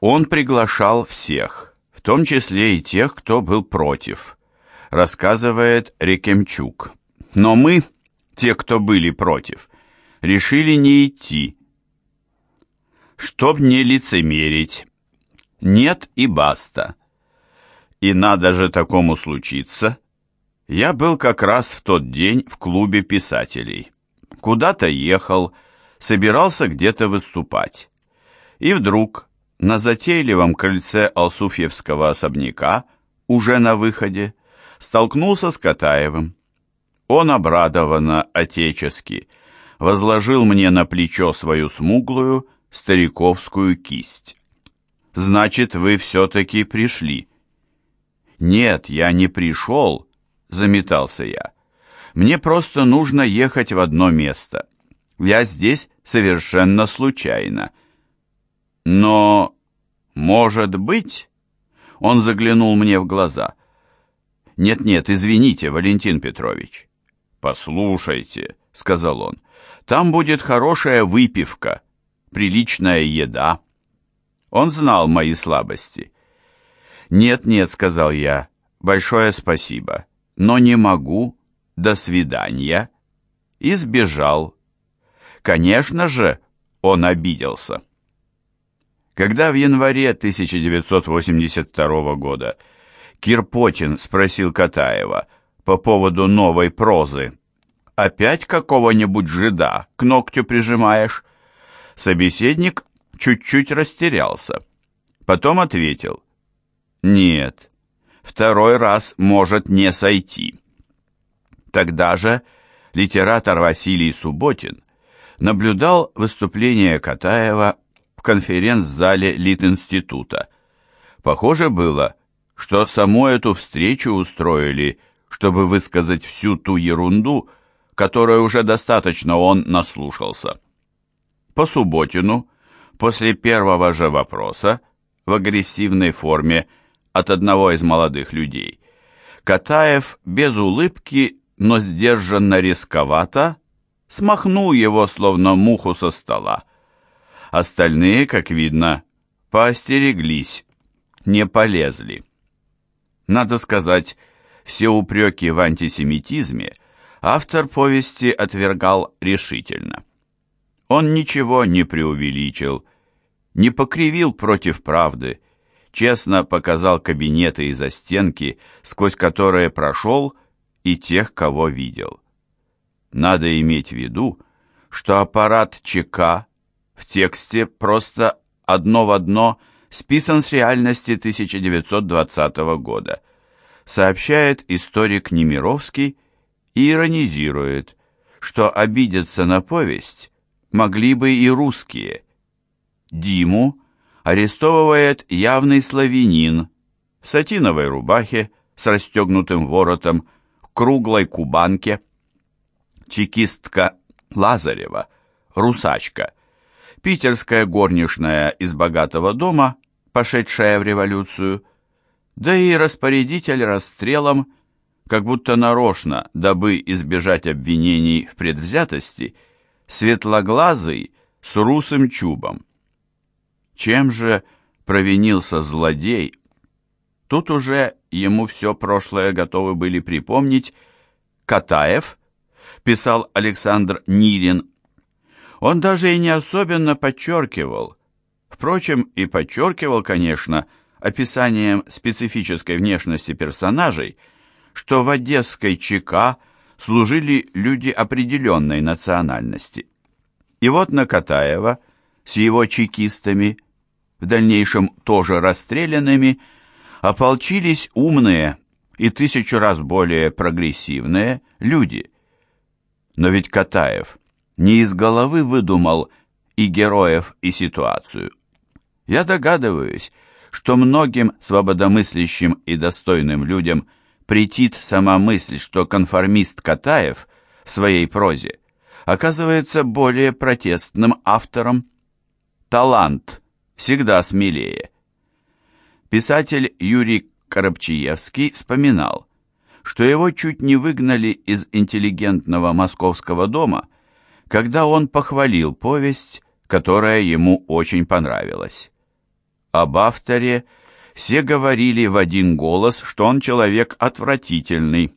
Он приглашал всех, в том числе и тех, кто был против, рассказывает Рекемчук. Но мы, те, кто были против, решили не идти. Чтоб не лицемерить. Нет и баста. И надо же такому случиться. Я был как раз в тот день в клубе писателей. Куда-то ехал, собирался где-то выступать. И вдруг на затейливом крыльце Алсуфьевского особняка, уже на выходе, столкнулся с Катаевым. Он обрадованно, отечески, возложил мне на плечо свою смуглую, стариковскую кисть. «Значит, вы все-таки пришли». «Нет, я не пришел», — заметался я. «Мне просто нужно ехать в одно место. Я здесь совершенно случайно». «Но, может быть...» Он заглянул мне в глаза. «Нет-нет, извините, Валентин Петрович». «Послушайте», — сказал он, — «там будет хорошая выпивка, приличная еда». Он знал мои слабости. «Нет-нет», — сказал я, — «большое спасибо, но не могу, до свидания». И сбежал. Конечно же, он обиделся. Когда в январе 1982 года Кирпотин спросил Катаева по поводу новой прозы, «Опять какого-нибудь жида к ногтю прижимаешь?» Собеседник чуть-чуть растерялся. Потом ответил, «Нет, второй раз может не сойти». Тогда же литератор Василий Субботин наблюдал выступление Катаева в конференц-зале Литинститута. Похоже было, что саму эту встречу устроили, чтобы высказать всю ту ерунду, которой уже достаточно он наслушался. По Субботину После первого же вопроса, в агрессивной форме, от одного из молодых людей, Катаев без улыбки, но сдержанно рисковато, смахнул его, словно муху со стола. Остальные, как видно, поостереглись, не полезли. Надо сказать, все упреки в антисемитизме автор повести отвергал решительно. Он ничего не преувеличил, не покривил против правды, честно показал кабинеты и застенки, сквозь которые прошел, и тех, кого видел. Надо иметь в виду, что аппарат ЧК в тексте просто одно в одно списан с реальности 1920 года, сообщает историк Немировский и иронизирует, что обидеться на повесть могли бы и русские. Диму арестовывает явный славянин в сатиновой рубахе с расстегнутым воротом, в круглой кубанке. Чекистка Лазарева, русачка, питерская горничная из богатого дома, пошедшая в революцию, да и распорядитель расстрелом, как будто нарочно, дабы избежать обвинений в предвзятости – светлоглазый с русым чубом. Чем же провинился злодей? Тут уже ему все прошлое готовы были припомнить. Катаев, писал Александр Нирин, он даже и не особенно подчеркивал, впрочем, и подчеркивал, конечно, описанием специфической внешности персонажей, что в одесской ЧК служили люди определенной национальности. И вот на Катаева с его чекистами, в дальнейшем тоже расстрелянными, ополчились умные и тысячу раз более прогрессивные люди. Но ведь Катаев не из головы выдумал и героев, и ситуацию. Я догадываюсь, что многим свободомыслящим и достойным людям – претит сама мысль, что конформист Катаев в своей прозе оказывается более протестным автором. Талант всегда смелее. Писатель Юрий Коробчиевский вспоминал, что его чуть не выгнали из интеллигентного московского дома, когда он похвалил повесть, которая ему очень понравилась. Об авторе все говорили в один голос, что он человек отвратительный.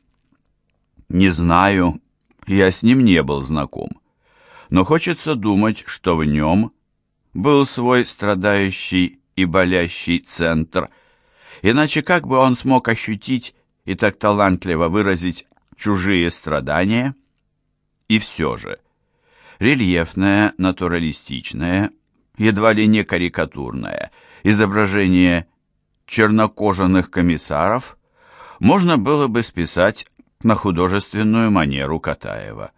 Не знаю, я с ним не был знаком, но хочется думать, что в нем был свой страдающий и болящий центр, иначе как бы он смог ощутить и так талантливо выразить чужие страдания? И все же, рельефное, натуралистичное, едва ли не карикатурное изображение чернокожих комиссаров можно было бы списать на художественную манеру Катаева.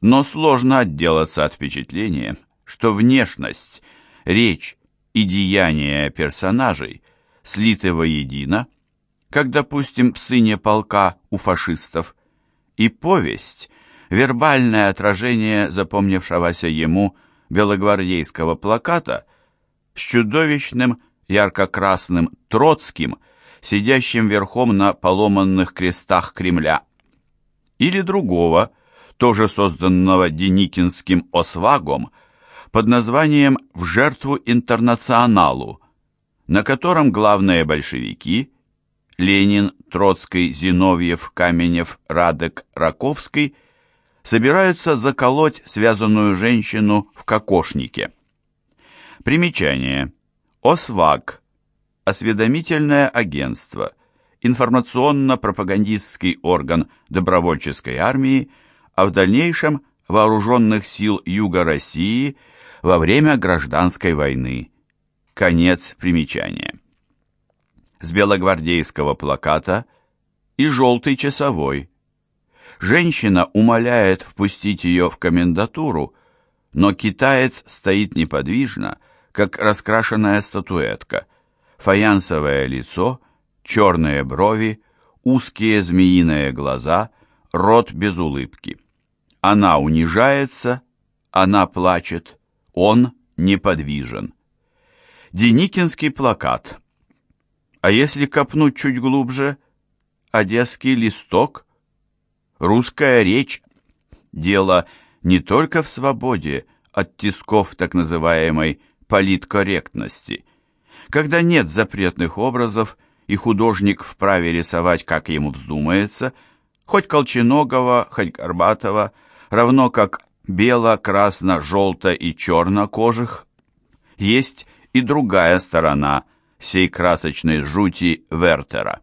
Но сложно отделаться от впечатления, что внешность, речь и деяния персонажей слиты воедино, как, допустим, в «Сыне полка» у фашистов, и повесть – вербальное отражение запомнившегося ему белогвардейского плаката с чудовищным ярко-красным Троцким, сидящим верхом на поломанных крестах Кремля. Или другого, тоже созданного Деникинским Освагом, под названием «В жертву интернационалу», на котором главные большевики – Ленин, Троцкий, Зиновьев, Каменев, Радек, Раковский – собираются заколоть связанную женщину в кокошнике. Примечание. ОСВАГ. Осведомительное агентство. Информационно-пропагандистский орган добровольческой армии, а в дальнейшем вооруженных сил Юга России во время гражданской войны. Конец примечания. С белогвардейского плаката и желтый часовой. Женщина умоляет впустить ее в комендатуру, но китаец стоит неподвижно, как раскрашенная статуэтка. Фаянсовое лицо, черные брови, узкие змеиные глаза, рот без улыбки. Она унижается, она плачет, он неподвижен. Деникинский плакат. А если копнуть чуть глубже, одесский листок, русская речь. Дело не только в свободе от тисков так называемой политкорректности, когда нет запретных образов, и художник вправе рисовать, как ему вздумается, хоть Колченогова, хоть Горбатова, равно как бело, красно, желто и черно кожих. Есть и другая сторона сей красочной жути Вертера.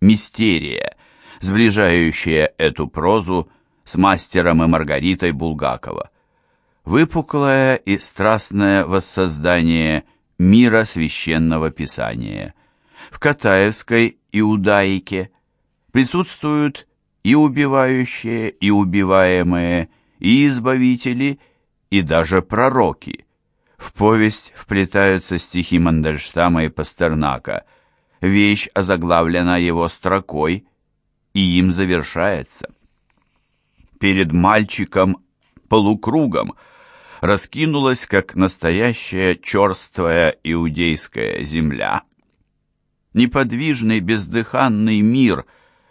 Мистерия, сближающая эту прозу с мастером и Маргаритой Булгакова выпуклое и страстное воссоздание мира священного писания. В Катаевской иудаике присутствуют и убивающие, и убиваемые, и избавители, и даже пророки. В повесть вплетаются стихи Мандельштама и Пастернака. Вещь озаглавлена его строкой, и им завершается. Перед мальчиком полукругом – раскинулась, как настоящая черствая иудейская земля. Неподвижный бездыханный мир,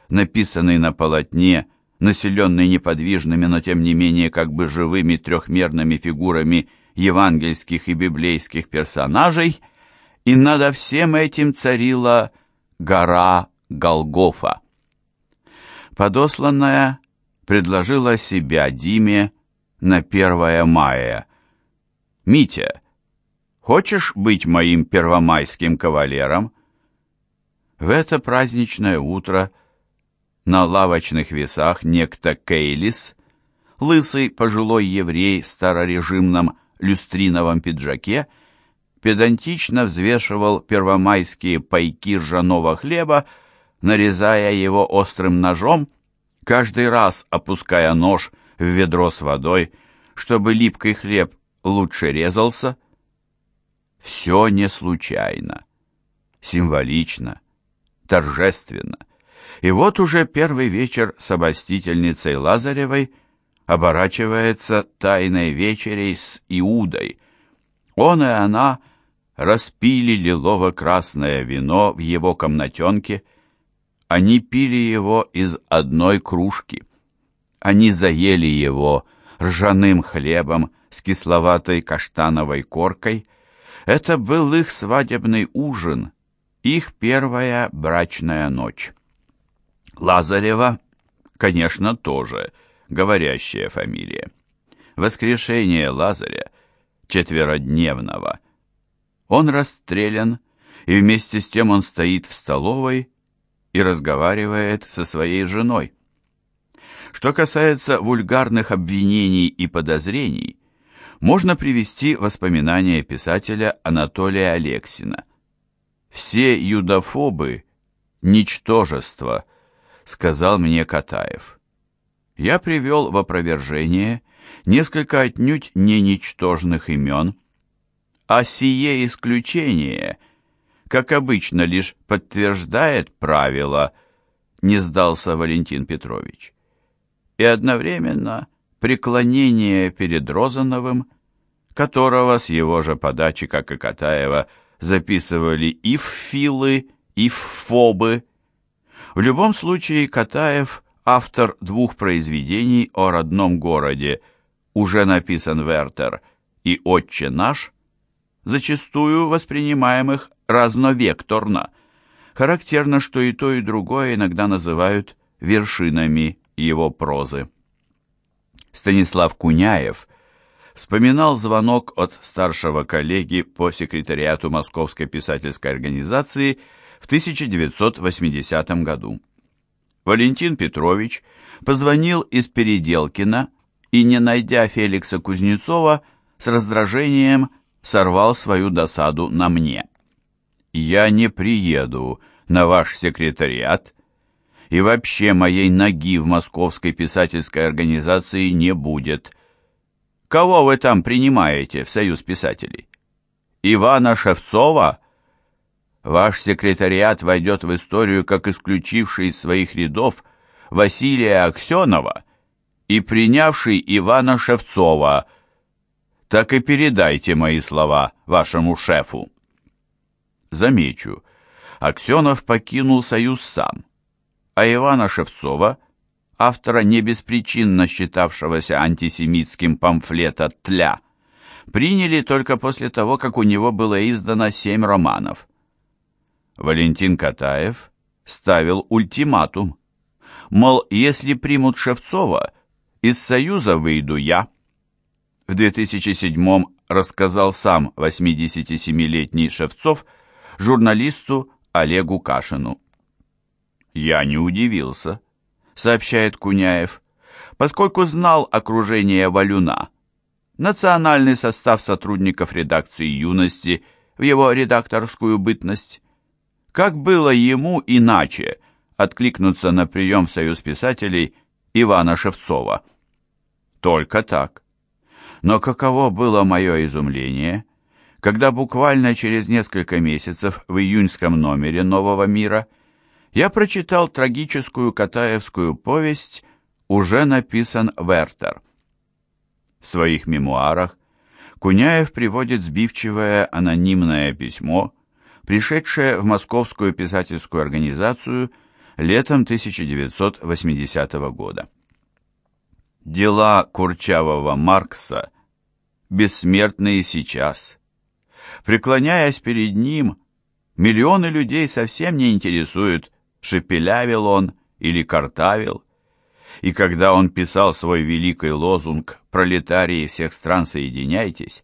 написанный на полотне, населенный неподвижными, но тем не менее как бы живыми трехмерными фигурами евангельских и библейских персонажей, и над всем этим царила гора Голгофа. Подосланная предложила себя Диме, на 1 мая. «Митя, хочешь быть моим первомайским кавалером?» В это праздничное утро на лавочных весах некто Кейлис, лысый пожилой еврей в старорежимном люстриновом пиджаке, педантично взвешивал первомайские пайки ржаного хлеба, нарезая его острым ножом, каждый раз опуская нож в ведро с водой, чтобы липкий хлеб лучше резался. Все не случайно, символично, торжественно. И вот уже первый вечер с обостительницей Лазаревой оборачивается тайной вечерей с Иудой. Он и она распили лилово-красное вино в его комнатенке, они пили его из одной кружки. Они заели его ржаным хлебом с кисловатой каштановой коркой, Это был их свадебный ужин, их первая брачная ночь. Лазарева, конечно, тоже говорящая фамилия. Воскрешение Лазаря, четверодневного. Он расстрелян, и вместе с тем он стоит в столовой и разговаривает со своей женой. Что касается вульгарных обвинений и подозрений, можно привести воспоминания писателя Анатолия Алексина. «Все юдофобы – ничтожество», – сказал мне Катаев. Я привел в опровержение несколько отнюдь не ничтожных имен, а сие исключение, как обычно, лишь подтверждает правило, не сдался Валентин Петрович. И одновременно преклонение перед Розановым, которого с его же подачи, как и Катаева, записывали и в филы, и в фобы. В любом случае Катаев – автор двух произведений о родном городе «Уже написан Вертер» и «Отче наш», зачастую воспринимаемых разновекторно. Характерно, что и то, и другое иногда называют вершинами его прозы. Станислав Куняев вспоминал звонок от старшего коллеги по секретариату Московской писательской организации в 1980 году. Валентин Петрович позвонил из Переделкина и, не найдя Феликса Кузнецова, с раздражением сорвал свою досаду на мне. «Я не приеду на ваш секретариат и вообще моей ноги в Московской писательской организации не будет. Кого вы там принимаете в Союз писателей? Ивана Шевцова? Ваш секретариат войдет в историю как исключивший из своих рядов Василия Аксенова и принявший Ивана Шевцова. Так и передайте мои слова вашему шефу. Замечу, Аксенов покинул Союз сам а Ивана Шевцова, автора не беспричинно считавшегося антисемитским памфлета «Тля», приняли только после того, как у него было издано семь романов. Валентин Катаев ставил ультиматум. Мол, если примут Шевцова, из Союза выйду я. В 2007 рассказал сам 87-летний Шевцов журналисту Олегу Кашину. «Я не удивился», — сообщает Куняев, поскольку знал окружение Валюна, национальный состав сотрудников редакции «Юности» в его редакторскую бытность. Как было ему иначе откликнуться на прием в Союз писателей Ивана Шевцова? Только так. Но каково было мое изумление, когда буквально через несколько месяцев в июньском номере «Нового мира» я прочитал трагическую катаевскую повесть «Уже написан Вертер». В своих мемуарах Куняев приводит сбивчивое анонимное письмо, пришедшее в Московскую писательскую организацию летом 1980 года. Дела курчавого Маркса бессмертны и сейчас. Преклоняясь перед ним, миллионы людей совсем не интересуют шепелявил он или картавил. И когда он писал свой великий лозунг «Пролетарии всех стран, соединяйтесь»,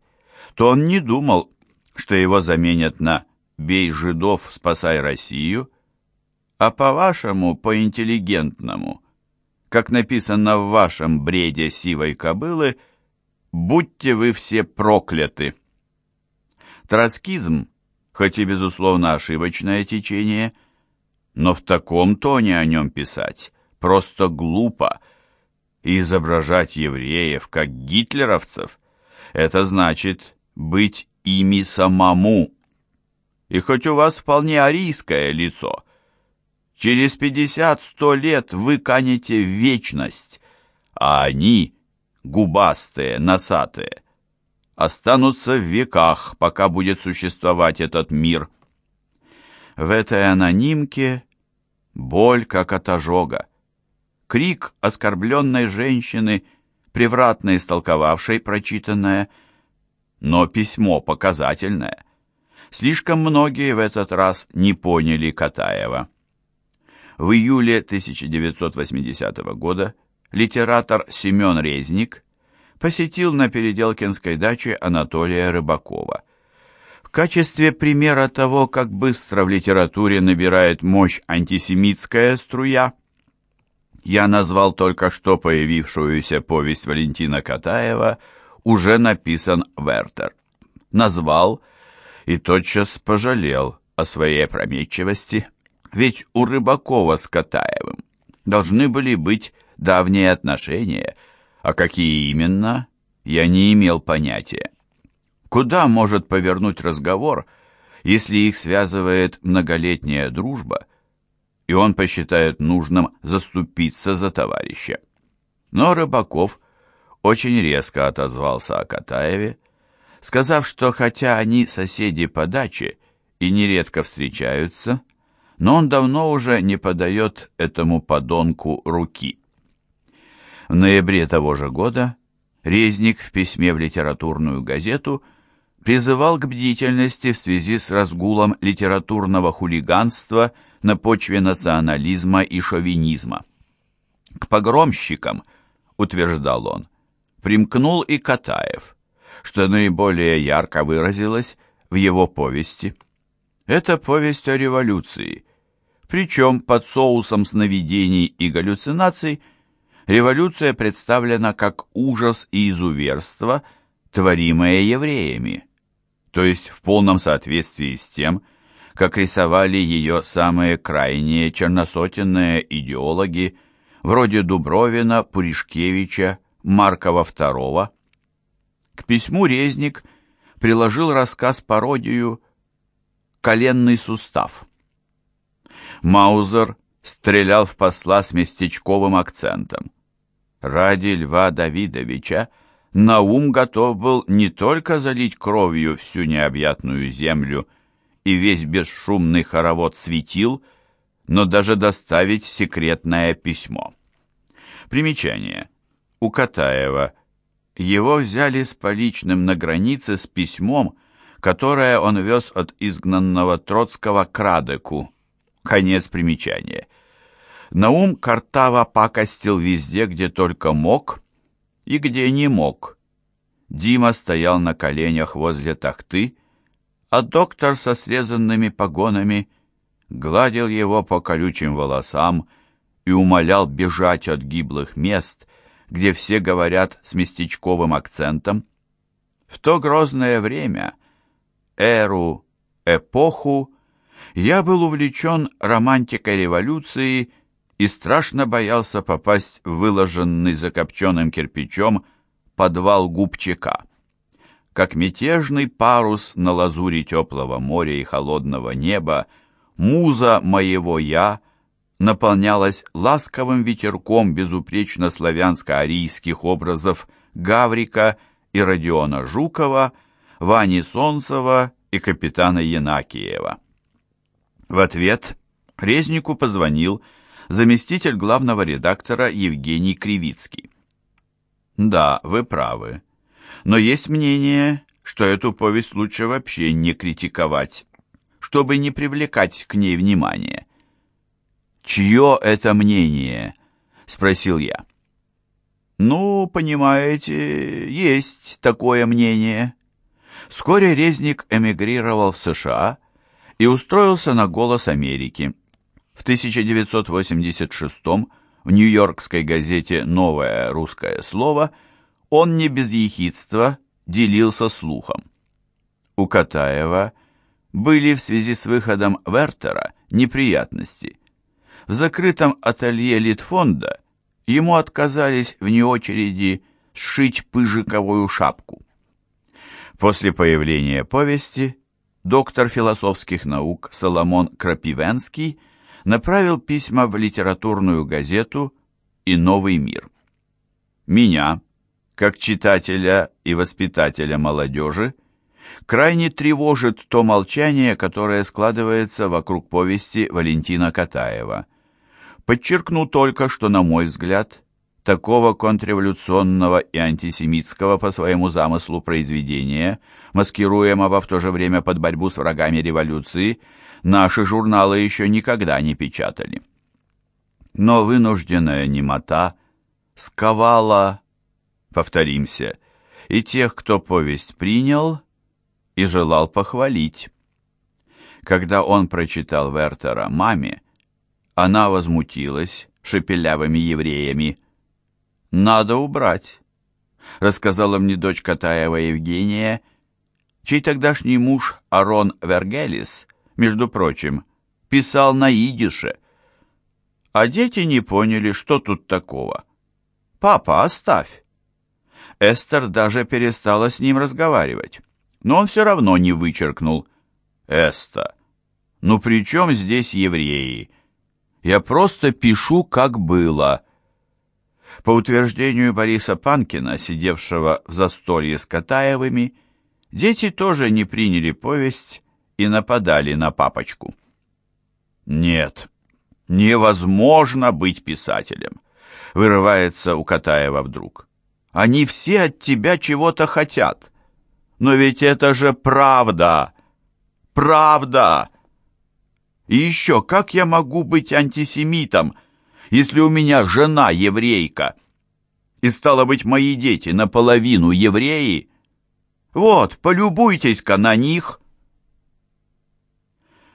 то он не думал, что его заменят на «Бей жидов, спасай Россию», а по-вашему, по-интеллигентному, как написано в вашем бреде сивой кобылы, «Будьте вы все прокляты». Троцкизм, хоть и безусловно ошибочное течение – но в таком тоне о нем писать просто глупо. И изображать евреев как гитлеровцев – это значит быть ими самому. И хоть у вас вполне арийское лицо, через пятьдесят-сто лет вы канете в вечность, а они, губастые, носатые, останутся в веках, пока будет существовать этот мир. В этой анонимке боль, как от ожога. Крик оскорбленной женщины, превратно истолковавшей прочитанное, но письмо показательное. Слишком многие в этот раз не поняли Катаева. В июле 1980 года литератор Семен Резник посетил на Переделкинской даче Анатолия Рыбакова. В качестве примера того, как быстро в литературе набирает мощь антисемитская струя, я назвал только что появившуюся повесть Валентина Катаева «Уже написан Вертер». Назвал и тотчас пожалел о своей опрометчивости, ведь у Рыбакова с Катаевым должны были быть давние отношения, а какие именно, я не имел понятия. Куда может повернуть разговор, если их связывает многолетняя дружба, и он посчитает нужным заступиться за товарища? Но Рыбаков очень резко отозвался о Катаеве, сказав, что хотя они соседи по даче и нередко встречаются, но он давно уже не подает этому подонку руки. В ноябре того же года Резник в письме в литературную газету призывал к бдительности в связи с разгулом литературного хулиганства на почве национализма и шовинизма. К погромщикам, утверждал он, примкнул и Катаев – что наиболее ярко выразилось в его повести. Это повесть о революции, причем под соусом сновидений и галлюцинаций революция представлена как ужас и изуверство, творимое евреями, то есть в полном соответствии с тем, как рисовали ее самые крайние черносотенные идеологи, вроде Дубровина, Пуришкевича, Маркова II, к письму Резник приложил рассказ-пародию «Коленный сустав». Маузер стрелял в посла с местечковым акцентом. Ради Льва Давидовича Наум готов был не только залить кровью всю необъятную землю и весь бесшумный хоровод светил, но даже доставить секретное письмо. Примечание. У Катаева его взяли с поличным на границе с письмом, которое он вез от изгнанного Троцкого к Радеку. Конец примечания. Наум Картава пакостил везде, где только мог и где не мог. Дима стоял на коленях возле тахты, а доктор со срезанными погонами гладил его по колючим волосам и умолял бежать от гиблых мест, где все говорят с местечковым акцентом. В то грозное время, эру, эпоху, я был увлечен романтикой революции и страшно боялся попасть в выложенный закопченным кирпичом подвал губчака. Как мятежный парус на лазуре теплого моря и холодного неба, муза моего «я» наполнялась ласковым ветерком безупречно славянско-арийских образов Гаврика и Родиона Жукова, Вани Солнцева и капитана Янакиева. В ответ Резнику позвонил заместитель главного редактора Евгений Кривицкий. «Да, вы правы, но есть мнение, что эту повесть лучше вообще не критиковать, чтобы не привлекать к ней внимания. «Чье это мнение?» — спросил я. «Ну, понимаете, есть такое мнение». Вскоре Резник эмигрировал в США и устроился на «Голос Америки». В 1986 в нью-йоркской газете «Новое русское слово» он не без ехидства делился слухом. У Катаева были в связи с выходом Вертера неприятности – в закрытом ателье Литфонда ему отказались вне очереди сшить пыжиковую шапку. После появления повести доктор философских наук Соломон Крапивенский направил письма в литературную газету и «Новый мир». Меня, как читателя и воспитателя молодежи, крайне тревожит то молчание, которое складывается вокруг повести Валентина Катаева – Подчеркну только, что, на мой взгляд, такого контрреволюционного и антисемитского по своему замыслу произведения, маскируемого в то же время под борьбу с врагами революции, наши журналы еще никогда не печатали. Но вынужденная немота сковала, повторимся, и тех, кто повесть принял и желал похвалить. Когда он прочитал Вертера маме, она возмутилась шепелявыми евреями. «Надо убрать», — рассказала мне дочь Катаева Евгения, чей тогдашний муж Арон Вергелис, между прочим, писал на идише. А дети не поняли, что тут такого. «Папа, оставь!» Эстер даже перестала с ним разговаривать, но он все равно не вычеркнул. «Эста, ну при чем здесь евреи? Я просто пишу, как было». По утверждению Бориса Панкина, сидевшего в застолье с Катаевыми, дети тоже не приняли повесть и нападали на папочку. «Нет, невозможно быть писателем», — вырывается у Катаева вдруг. «Они все от тебя чего-то хотят. Но ведь это же правда! Правда!» И еще, как я могу быть антисемитом, если у меня жена еврейка? И стало быть, мои дети наполовину евреи? Вот, полюбуйтесь-ка на них.